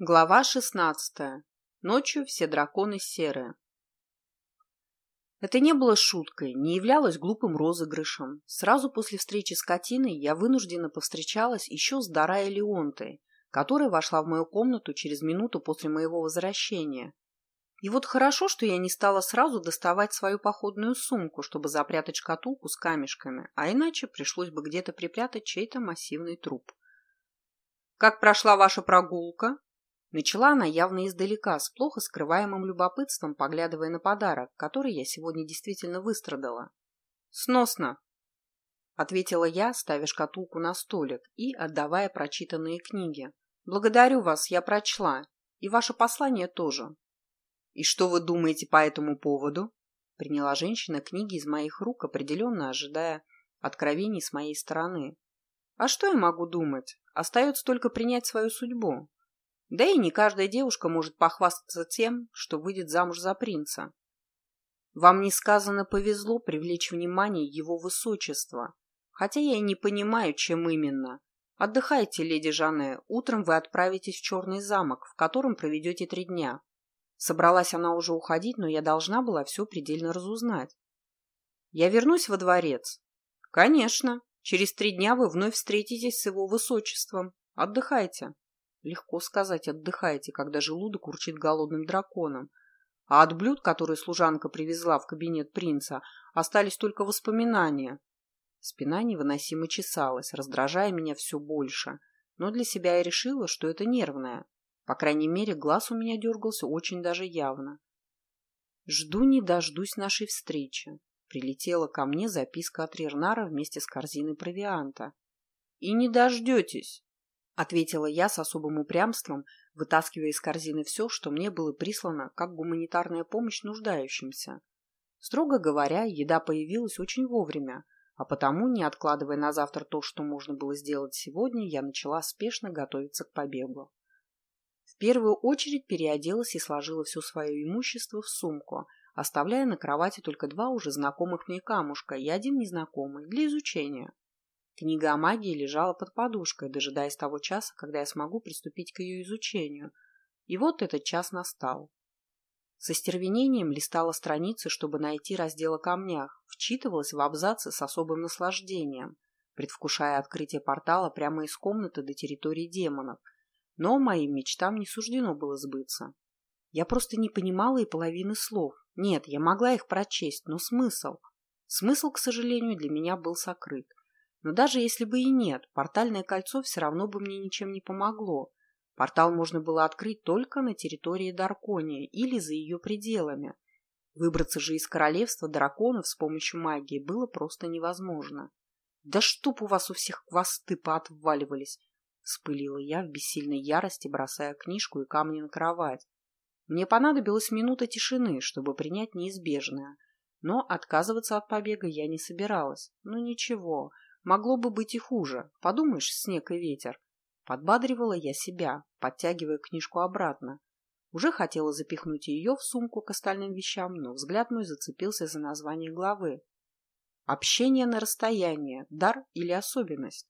Глава шестнадцатая. Ночью все драконы серые. Это не было шуткой, не являлось глупым розыгрышем. Сразу после встречи с Катиной я вынуждена повстречалась еще с Дарай Леонтой, которая вошла в мою комнату через минуту после моего возвращения. И вот хорошо, что я не стала сразу доставать свою походную сумку, чтобы запрятать шкатулку с камешками, а иначе пришлось бы где-то припрятать чей-то массивный труп. «Как прошла ваша прогулка?» Начала она явно издалека, с плохо скрываемым любопытством, поглядывая на подарок, который я сегодня действительно выстрадала. «Сносно!» — ответила я, ставя шкатулку на столик и отдавая прочитанные книги. «Благодарю вас, я прочла. И ваше послание тоже». «И что вы думаете по этому поводу?» Приняла женщина книги из моих рук, определенно ожидая откровений с моей стороны. «А что я могу думать? Остается только принять свою судьбу. Да и не каждая девушка может похвастаться тем, что выйдет замуж за принца. Вам несказанно повезло привлечь внимание его высочества, хотя я и не понимаю, чем именно. Отдыхайте, леди Жанне, утром вы отправитесь в Черный замок, в котором проведете три дня. Собралась она уже уходить, но я должна была все предельно разузнать. Я вернусь во дворец. Конечно, через три дня вы вновь встретитесь с его высочеством. Отдыхайте. Легко сказать «отдыхайте», когда желудок урчит голодным драконом. А от блюд, которые служанка привезла в кабинет принца, остались только воспоминания. Спина невыносимо чесалась, раздражая меня все больше. Но для себя я решила, что это нервное. По крайней мере, глаз у меня дергался очень даже явно. «Жду не дождусь нашей встречи», — прилетела ко мне записка от Рернара вместе с корзиной провианта. «И не дождетесь», ответила я с особым упрямством, вытаскивая из корзины все, что мне было прислано как гуманитарная помощь нуждающимся. Строго говоря, еда появилась очень вовремя, а потому, не откладывая на завтра то, что можно было сделать сегодня, я начала спешно готовиться к побегу. В первую очередь переоделась и сложила все свое имущество в сумку, оставляя на кровати только два уже знакомых мне камушка и один незнакомый для изучения. Книга о магии лежала под подушкой, дожидаясь того часа, когда я смогу приступить к ее изучению. И вот этот час настал. Со стервенением листала страницы, чтобы найти раздел о камнях, вчитывалась в абзацы с особым наслаждением, предвкушая открытие портала прямо из комнаты до территории демонов. Но моим мечтам не суждено было сбыться. Я просто не понимала и половины слов. Нет, я могла их прочесть, но смысл? Смысл, к сожалению, для меня был сокрыт. Но даже если бы и нет, портальное кольцо все равно бы мне ничем не помогло. Портал можно было открыть только на территории Дарконии или за ее пределами. Выбраться же из королевства драконов с помощью магии было просто невозможно. «Да чтоб у вас у всех хвосты поотваливались!» — вспылила я в бессильной ярости, бросая книжку и камни на кровать. Мне понадобилась минута тишины, чтобы принять неизбежное. Но отказываться от побега я не собиралась. Ну ничего, Могло бы быть и хуже. Подумаешь, снег и ветер. Подбадривала я себя, подтягивая книжку обратно. Уже хотела запихнуть ее в сумку к остальным вещам, но взгляд мой зацепился за название главы. Общение на расстоянии. Дар или особенность?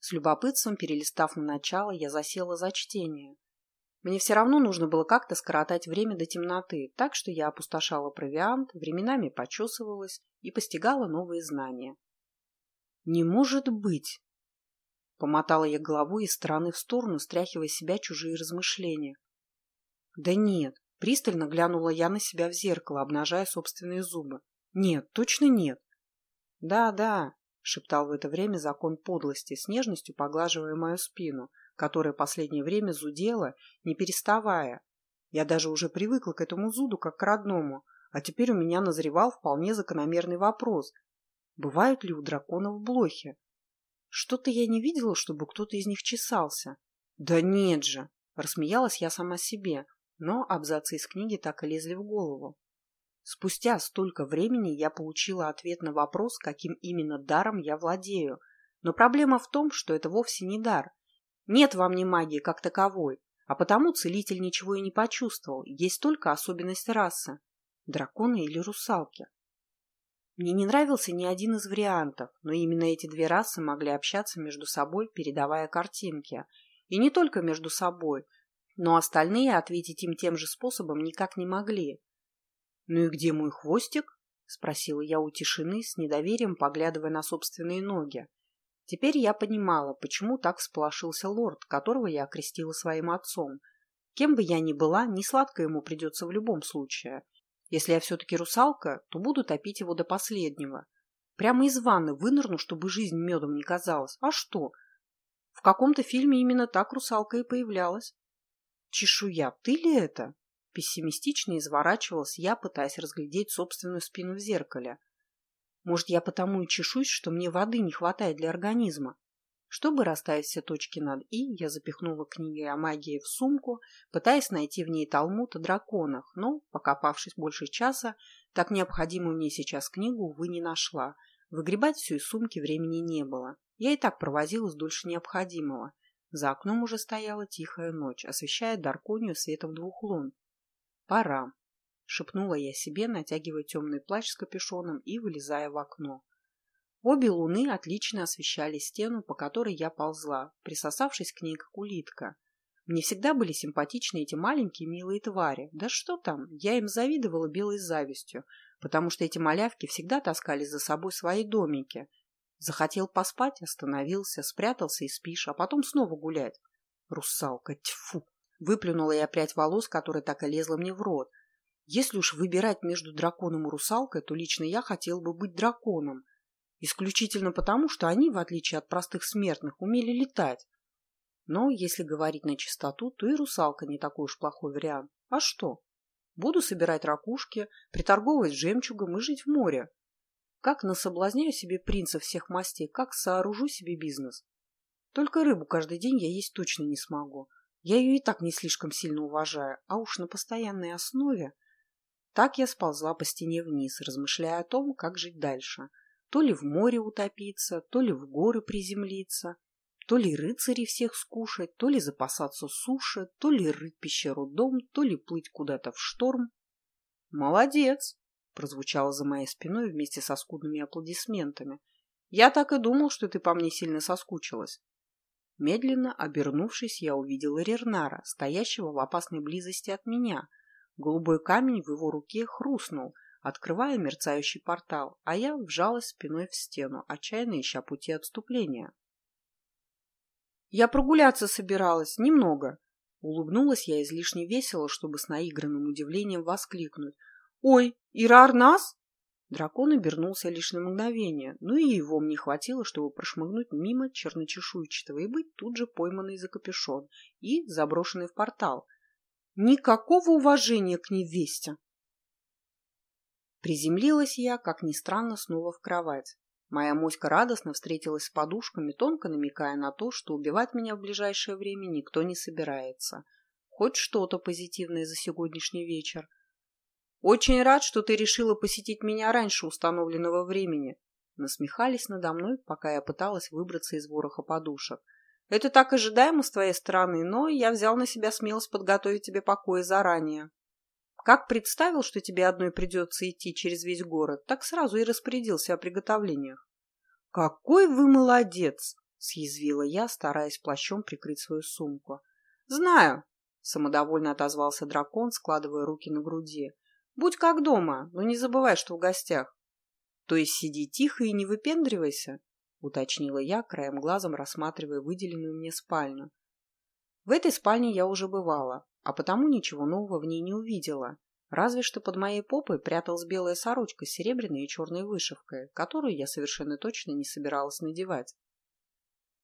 С любопытством, перелистав на начало, я засела за чтение. Мне все равно нужно было как-то скоротать время до темноты, так что я опустошала провиант, временами почесывалась и постигала новые знания. «Не может быть!» Помотала я головой из стороны в сторону, стряхивая себя чужие размышления. «Да нет!» Пристально глянула я на себя в зеркало, обнажая собственные зубы. «Нет, точно нет!» «Да, да!» — шептал в это время закон подлости, с нежностью поглаживая мою спину — которая последнее время зудела, не переставая. Я даже уже привыкла к этому зуду, как к родному, а теперь у меня назревал вполне закономерный вопрос. Бывают ли у драконов блохи? Что-то я не видела, чтобы кто-то из них чесался. Да нет же! Рассмеялась я сама себе, но абзацы из книги так и лезли в голову. Спустя столько времени я получила ответ на вопрос, каким именно даром я владею. Но проблема в том, что это вовсе не дар, нет во мне магии как таковой, а потому целитель ничего и не почувствовал, есть только особенность расы – драконы или русалки. Мне не нравился ни один из вариантов, но именно эти две расы могли общаться между собой, передавая картинки. И не только между собой, но остальные ответить им тем же способом никак не могли. «Ну и где мой хвостик?» — спросила я у тишины, с недоверием поглядывая на собственные ноги. Теперь я понимала, почему так всполошился лорд, которого я окрестила своим отцом. Кем бы я ни была, не сладко ему придется в любом случае. Если я все-таки русалка, то буду топить его до последнего. Прямо из ванны вынырну, чтобы жизнь медом не казалась. А что? В каком-то фильме именно так русалка и появлялась. Чешуя, ты ли это? Пессимистично изворачивалась я, пытаясь разглядеть собственную спину в зеркале. Может, я потому и чешусь, что мне воды не хватает для организма. Чтобы расставить все точки над «и», я запихнула книги о магии в сумку, пытаясь найти в ней талмуд о драконах, но, покопавшись больше часа, так необходимую мне сейчас книгу, увы, не нашла. Выгребать все из сумки времени не было. Я и так провозилась дольше необходимого. За окном уже стояла тихая ночь, освещая Дарконию светом двух лун. «Пора», — шепнула я себе, натягивая темный плащ с капюшоном и вылезая в окно. Обе луны отлично освещали стену, по которой я ползла, присосавшись к ней как улитка. Мне всегда были симпатичны эти маленькие милые твари. Да что там, я им завидовала белой завистью, потому что эти малявки всегда таскали за собой свои домики. Захотел поспать, остановился, спрятался и спишь, а потом снова гулять. Русалка, тьфу! Выплюнула я прядь волос, которая так и лезла мне в рот. Если уж выбирать между драконом и русалкой, то лично я хотел бы быть драконом. Исключительно потому, что они, в отличие от простых смертных, умели летать. Но, если говорить на чистоту, то и русалка не такой уж плохой вариант. А что? Буду собирать ракушки, приторговывать жемчугом и жить в море. Как насоблазняю себе принцев всех мастей, как сооружу себе бизнес. Только рыбу каждый день я есть точно не смогу. Я ее и так не слишком сильно уважаю, а уж на постоянной основе. Так я сползла по стене вниз, размышляя о том, как жить дальше – то ли в море утопиться, то ли в горы приземлиться, то ли рыцарей всех скушать, то ли запасаться суши, то ли рыть пещеру дом, то ли плыть куда-то в шторм. «Молодец!» — прозвучало за моей спиной вместе со скудными аплодисментами. «Я так и думал, что ты по мне сильно соскучилась». Медленно обернувшись, я увидела Рернара, стоящего в опасной близости от меня. Голубой камень в его руке хрустнул, открывая мерцающий портал, а я вжалась спиной в стену, отчаянно ища пути отступления. «Я прогуляться собиралась, немного», Улыбнулась я излишне весело, чтобы с наигранным удивлением воскликнуть. «Ой, Ирар нас?» Дракон обернулся лишь на мгновение, но и его мне хватило, чтобы прошмыгнуть мимо черночешуйчатого и быть тут же пойманной за капюшон и заброшенной в портал. Никакого уважения к невесте! Приземлилась я, как ни странно, снова в кровать. Моя моська радостно встретилась с подушками, тонко намекая на то, что убивать меня в ближайшее время никто не собирается. Хоть что-то позитивное за сегодняшний вечер. «Очень рад, что ты решила посетить меня раньше установленного времени», насмехались надо мной, пока я пыталась выбраться из вороха подушек. «Это так ожидаемо с твоей стороны, но я взял на себя смелость подготовить тебе покои заранее». Как представил, что тебе одной придется идти через весь город, так сразу и распорядился о приготовлениях. «Какой вы молодец!» — съязвила я, стараясь плащом прикрыть свою сумку. «Знаю!» — самодовольно отозвался дракон, складывая руки на груди. «Будь как дома, но не забывай, что в гостях». «То есть сиди тихо и не выпендривайся?» — уточнила я, краем глазом рассматривая выделенную мне спальню. В этой спальне я уже бывала, а потому ничего нового в ней не увидела. Разве что под моей попой пряталась белая сорочка с серебряной и черной вышивкой, которую я совершенно точно не собиралась надевать.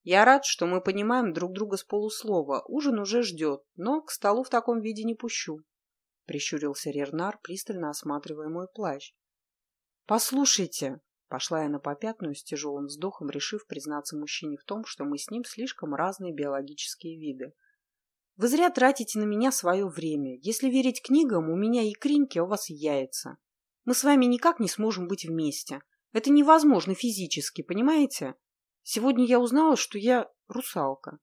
«Я рад, что мы понимаем друг друга с полуслова. Ужин уже ждет, но к столу в таком виде не пущу», — прищурился Рернар, пристально осматривая мой плащ. «Послушайте», — пошла я на попятную с тяжелым вздохом, решив признаться мужчине в том, что мы с ним слишком разные биологические виды — вы зря тратите на меня свое время. Если верить книгам, у меня и кринки, а у вас яйца. Мы с вами никак не сможем быть вместе. Это невозможно физически, понимаете? Сегодня я узнала, что я русалка.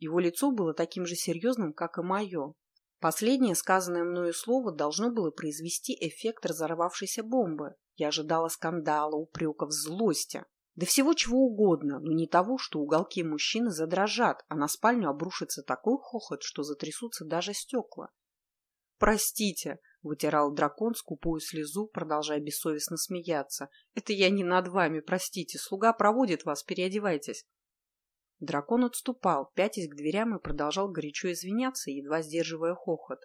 Его лицо было таким же серьезным, как и мое. Последнее сказанное мною слово должно было произвести эффект разорвавшейся бомбы. Я ожидала скандала, упреков, злости. Да всего чего угодно, но не того, что уголки мужчины задрожат, а на спальню обрушится такой хохот, что затрясутся даже стекла. «Простите!» — вытирал дракон скупую слезу, продолжая бессовестно смеяться. «Это я не над вами, простите. Слуга проводит вас, переодевайтесь». Дракон отступал, пятясь к дверям и продолжал горячо извиняться, едва сдерживая хохот.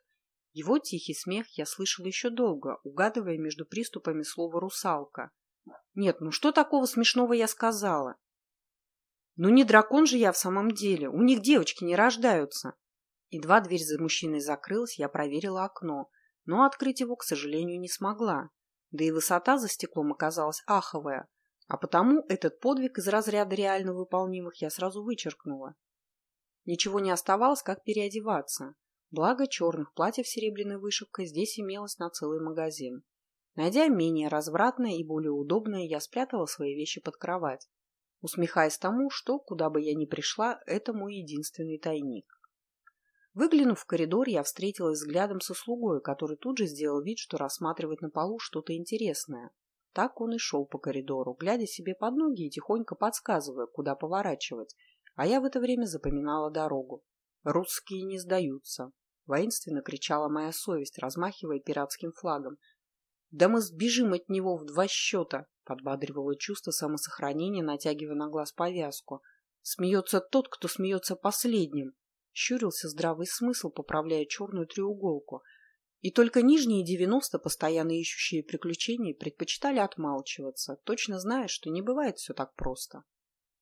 Его тихий смех я слышал еще долго, угадывая между приступами слово «русалка». Нет, ну что такого смешного я сказала? Ну не дракон же я в самом деле, у них девочки не рождаются. Едва дверь за мужчиной закрылась, я проверила окно, но открыть его, к сожалению, не смогла. Да и высота за стеклом оказалась аховая, а потому этот подвиг из разряда реально выполнимых я сразу вычеркнула. Ничего не оставалось, как переодеваться. Благо черных платьев с серебряной вышивкой здесь имелось на целый магазин. Найдя менее развратное и более удобное, я спрятала свои вещи под кровать, усмехаясь тому, что, куда бы я ни пришла, это мой единственный тайник. Выглянув в коридор, я встретилась взглядом со слугой, который тут же сделал вид, что рассматривает на полу что-то интересное. Так он и шел по коридору, глядя себе под ноги и тихонько подсказывая, куда поворачивать, а я в это время запоминала дорогу. «Русские не сдаются!» — воинственно кричала моя совесть, размахивая пиратским флагом, да мы сбежим от него в два счета, подбадривало чувство самосохранения, натягивая на глаз повязку. Смеется тот, кто смеется последним. Щурился здравый смысл, поправляя черную треуголку. И только нижние девяносто, постоянно ищущие приключений, предпочитали отмалчиваться, точно зная, что не бывает все так просто.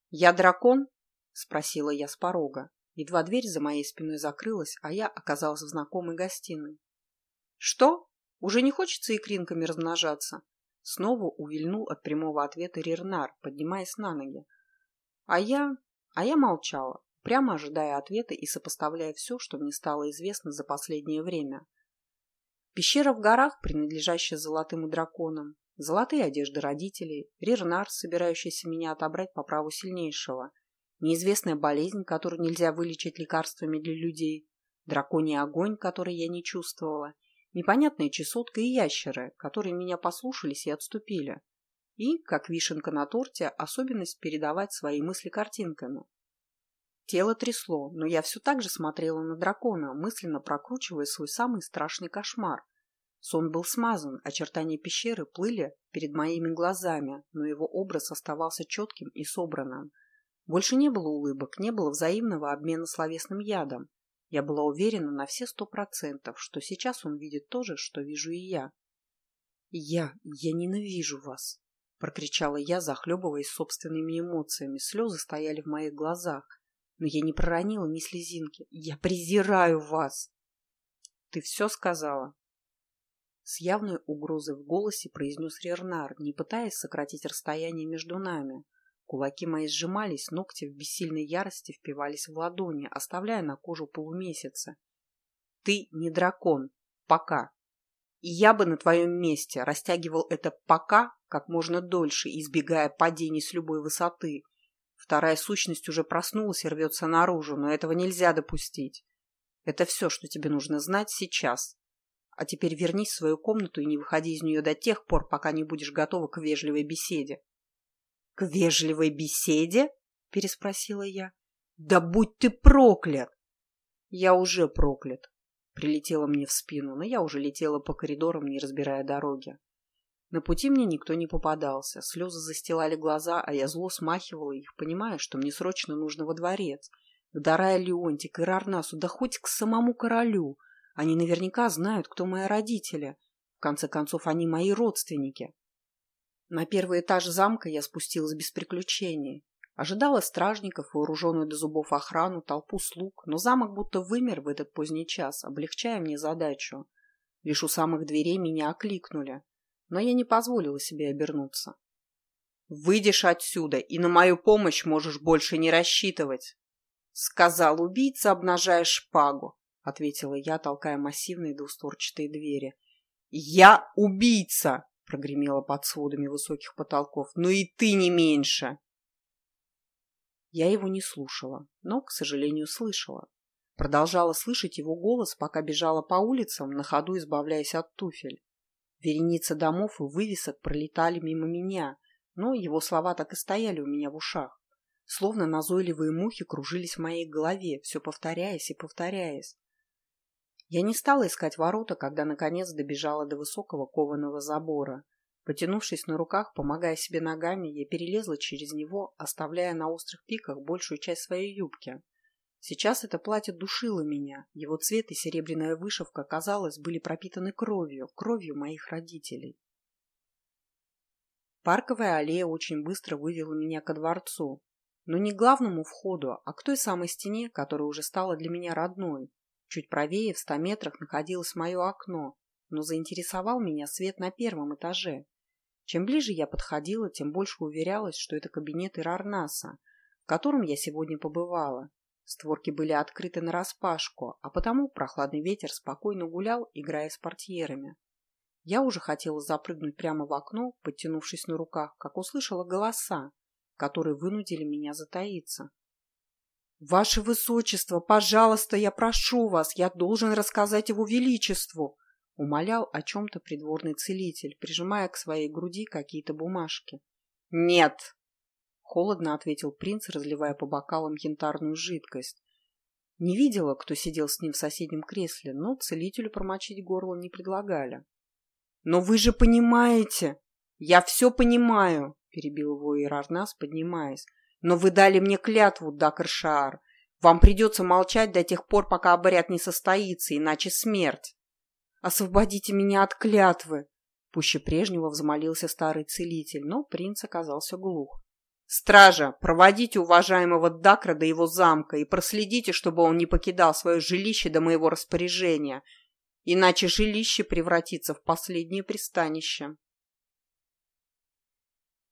«Я дракон?» — спросила я с порога. Едва дверь за моей спиной закрылась, а я оказалась в знакомой гостиной. «Что?» Уже не хочется икринками размножаться. Снова увильнул от прямого ответа Рернар, поднимаясь на ноги. А я... А я молчала, прямо ожидая ответа и сопоставляя все, что мне стало известно за последнее время. Пещера в горах, принадлежащая золотым драконам, золотые одежды родителей, Рернар, собирающийся меня отобрать по праву сильнейшего, неизвестная болезнь, которую нельзя вылечить лекарствами для людей, драконий огонь, который я не чувствовала, непонятная чесотка и ящеры, которые меня послушались и отступили. И, как вишенка на торте, особенность передавать свои мысли картинками. Тело трясло, но я все так же смотрела на дракона, мысленно прокручивая свой самый страшный кошмар. Сон был смазан, очертания пещеры плыли перед моими глазами, но его образ оставался четким и собранным. Больше не было улыбок, не было взаимного обмена словесным ядом. Я была уверена на все сто процентов, что сейчас он видит то же, что вижу и я. «Я... я ненавижу вас!» — прокричала я, захлебываясь собственными эмоциями. Слезы стояли в моих глазах, но я не проронила ни слезинки. «Я презираю вас!» «Ты все сказала?» С явной угрозой в голосе произнес Рернар, не пытаясь сократить расстояние между нами. Кулаки мои сжимались, ногти в бессильной ярости впивались в ладони, оставляя на кожу полумесяца. Ты не дракон. Пока. И я бы на твоем месте растягивал это «пока» как можно дольше, избегая падений с любой высоты. Вторая сущность уже проснулась и рвется наружу, но этого нельзя допустить. Это все, что тебе нужно знать сейчас. А теперь вернись в свою комнату и не выходи из нее до тех пор, пока не будешь готова к вежливой беседе. — К вежливой беседе? — переспросила я. — Да будь ты проклят! — Я уже проклят. Прилетела мне в спину, но я уже летела по коридорам, не разбирая дороги. На пути мне никто не попадался. Слезы застилали глаза, а я зло смахивала их, понимая, что мне срочно нужно во дворец. К Дарая Леонти, к Ирарнасу, да хоть к самому королю. Они наверняка знают, кто мои родители. В конце концов, они мои родственники. На первый этаж замка я спустилась без приключений. Ожидала стражников, вооруженную до зубов охрану, толпу слуг, но замок будто вымер в этот поздний час, облегчая мне задачу. Лишь у самых дверей меня окликнули, но я не позволила себе обернуться. «Выйдешь отсюда, и на мою помощь можешь больше не рассчитывать!» «Сказал убийца, обнажая шпагу», — ответила я, толкая массивные двустворчатые двери. «Я убийца!» прогремело под сводами высоких потолков. «Ну и ты не меньше!» Я его не слушала, но, к сожалению, слышала. Продолжала слышать его голос, пока бежала по улицам, на ходу избавляясь от туфель. Вереницы домов и вывесок пролетали мимо меня, но его слова так и стояли у меня в ушах. Словно назойливые мухи кружились в моей голове, все повторяясь и повторяясь. Я не стала искать ворота, когда наконец добежала до высокого кованого забора. Потянувшись на руках, помогая себе ногами, я перелезла через него, оставляя на острых пиках большую часть своей юбки. Сейчас это платье душило меня. Его цвет и серебряная вышивка, казалось, были пропитаны кровью, кровью моих родителей. Парковая аллея очень быстро вывела меня ко дворцу. Но не к главному входу, а к той самой стене, которая уже стала для меня родной. Чуть правее, в ста метрах, находилось мое окно, но заинтересовал меня свет на первом этаже. Чем ближе я подходила, тем больше уверялась, что это кабинет Ирарнаса, в котором я сегодня побывала. Створки были открыты нараспашку, а потому прохладный ветер спокойно гулял, играя с портьерами. Я уже хотела запрыгнуть прямо в окно, подтянувшись на руках, как услышала голоса, которые вынудили меня затаиться. «Ваше Высочество, пожалуйста, я прошу вас, я должен рассказать его величеству!» Умолял о чем-то придворный целитель, прижимая к своей груди какие-то бумажки. «Нет!» — холодно ответил принц, разливая по бокалам янтарную жидкость. Не видела, кто сидел с ним в соседнем кресле, но целителю промочить горло не предлагали. «Но вы же понимаете!» «Я все понимаю!» — перебил его Ирарнас, поднимаясь. «Но вы дали мне клятву, Дакаршаар. Вам придется молчать до тех пор, пока обряд не состоится, иначе смерть!» «Освободите меня от клятвы!» Пуще прежнего взмолился старый целитель, но принц оказался глух. «Стража, проводите уважаемого Дакра до его замка и проследите, чтобы он не покидал свое жилище до моего распоряжения, иначе жилище превратится в последнее пристанище».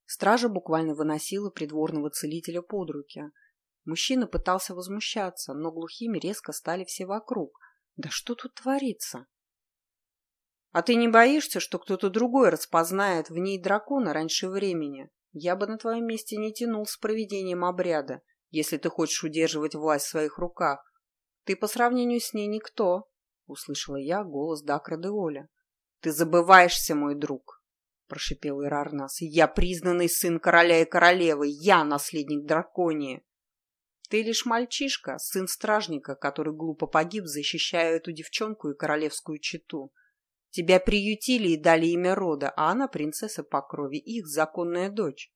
Стража буквально выносила придворного целителя под руки. Мужчина пытался возмущаться, но глухими резко стали все вокруг. «Да что тут творится?» А ты не боишься, что кто-то другой распознает в ней дракона раньше времени? Я бы на твоем месте не тянул с проведением обряда, если ты хочешь удерживать власть в своих руках. Ты по сравнению с ней никто, — услышала я голос Дакра де Оля. Ты забываешься, мой друг, — прошипел Ирарнас. Я признанный сын короля и королевы, я наследник драконии. Ты лишь мальчишка, сын стражника, который глупо погиб, защищая эту девчонку и королевскую чету. Тебя приютили и дали имя рода, а она принцесса по крови, их законная дочь.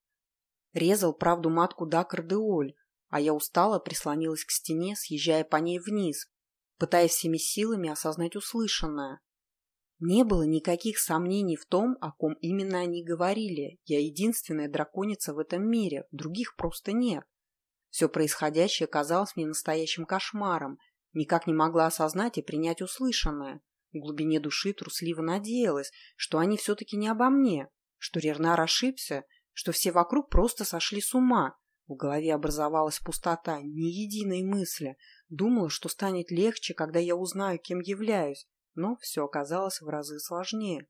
Резал правду матку Дакар де Оль, а я устало прислонилась к стене, съезжая по ней вниз, пытаясь всеми силами осознать услышанное. Не было никаких сомнений в том, о ком именно они говорили. Я единственная драконица в этом мире, других просто нет. Все происходящее казалось мне настоящим кошмаром, никак не могла осознать и принять услышанное. В глубине души трусливо надеялась, что они все-таки не обо мне, что Рернар ошибся, что все вокруг просто сошли с ума. В голове образовалась пустота, ни единой мысли. Думала, что станет легче, когда я узнаю, кем являюсь, но все оказалось в разы сложнее.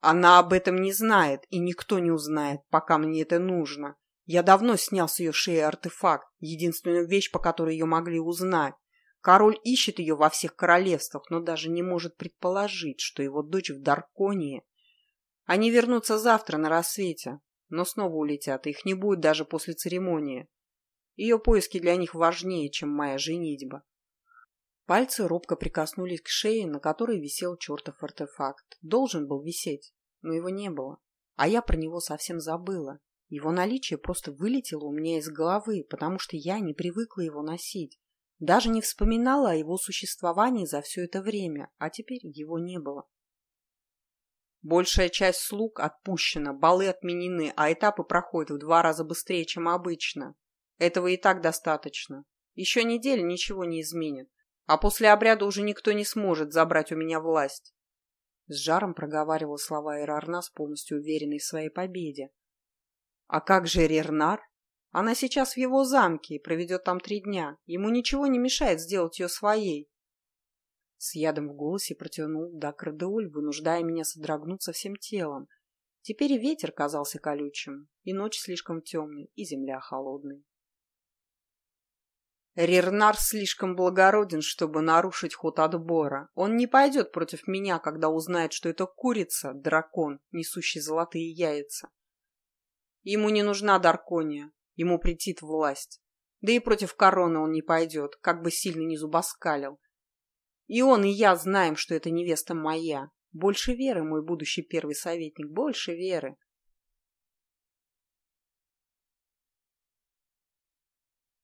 Она об этом не знает, и никто не узнает, пока мне это нужно. Я давно снял с ее шеи артефакт, единственную вещь, по которой ее могли узнать. Король ищет ее во всех королевствах, но даже не может предположить, что его дочь в Дарконии. Они вернутся завтра на рассвете, но снова улетят, их не будет даже после церемонии. Ее поиски для них важнее, чем моя женитьба. Пальцы робко прикоснулись к шее, на которой висел чертов артефакт. Должен был висеть, но его не было. А я про него совсем забыла. Его наличие просто вылетело у меня из головы, потому что я не привыкла его носить. Даже не вспоминала о его существовании за все это время, а теперь его не было. Большая часть слуг отпущена, балы отменены, а этапы проходят в два раза быстрее, чем обычно. Этого и так достаточно. Еще неделя ничего не изменит. А после обряда уже никто не сможет забрать у меня власть. С жаром проговаривал слова Эрарнас, полностью уверенный в своей победе. А как же Рернар? Она сейчас в его замке и проведет там три дня. Ему ничего не мешает сделать ее своей. С ядом в голосе протянул Дакр Деуль, вынуждая меня содрогнуться всем телом. Теперь и ветер казался колючим, и ночь слишком темной, и земля холодной. Рернар слишком благороден, чтобы нарушить ход отбора. Он не пойдет против меня, когда узнает, что это курица, дракон, несущий золотые яйца. Ему не нужна Даркония, ему претит власть. Да и против короны он не пойдет, как бы сильно не зубоскалил. И он, и я знаем, что эта невеста моя. Больше веры, мой будущий первый советник, больше веры.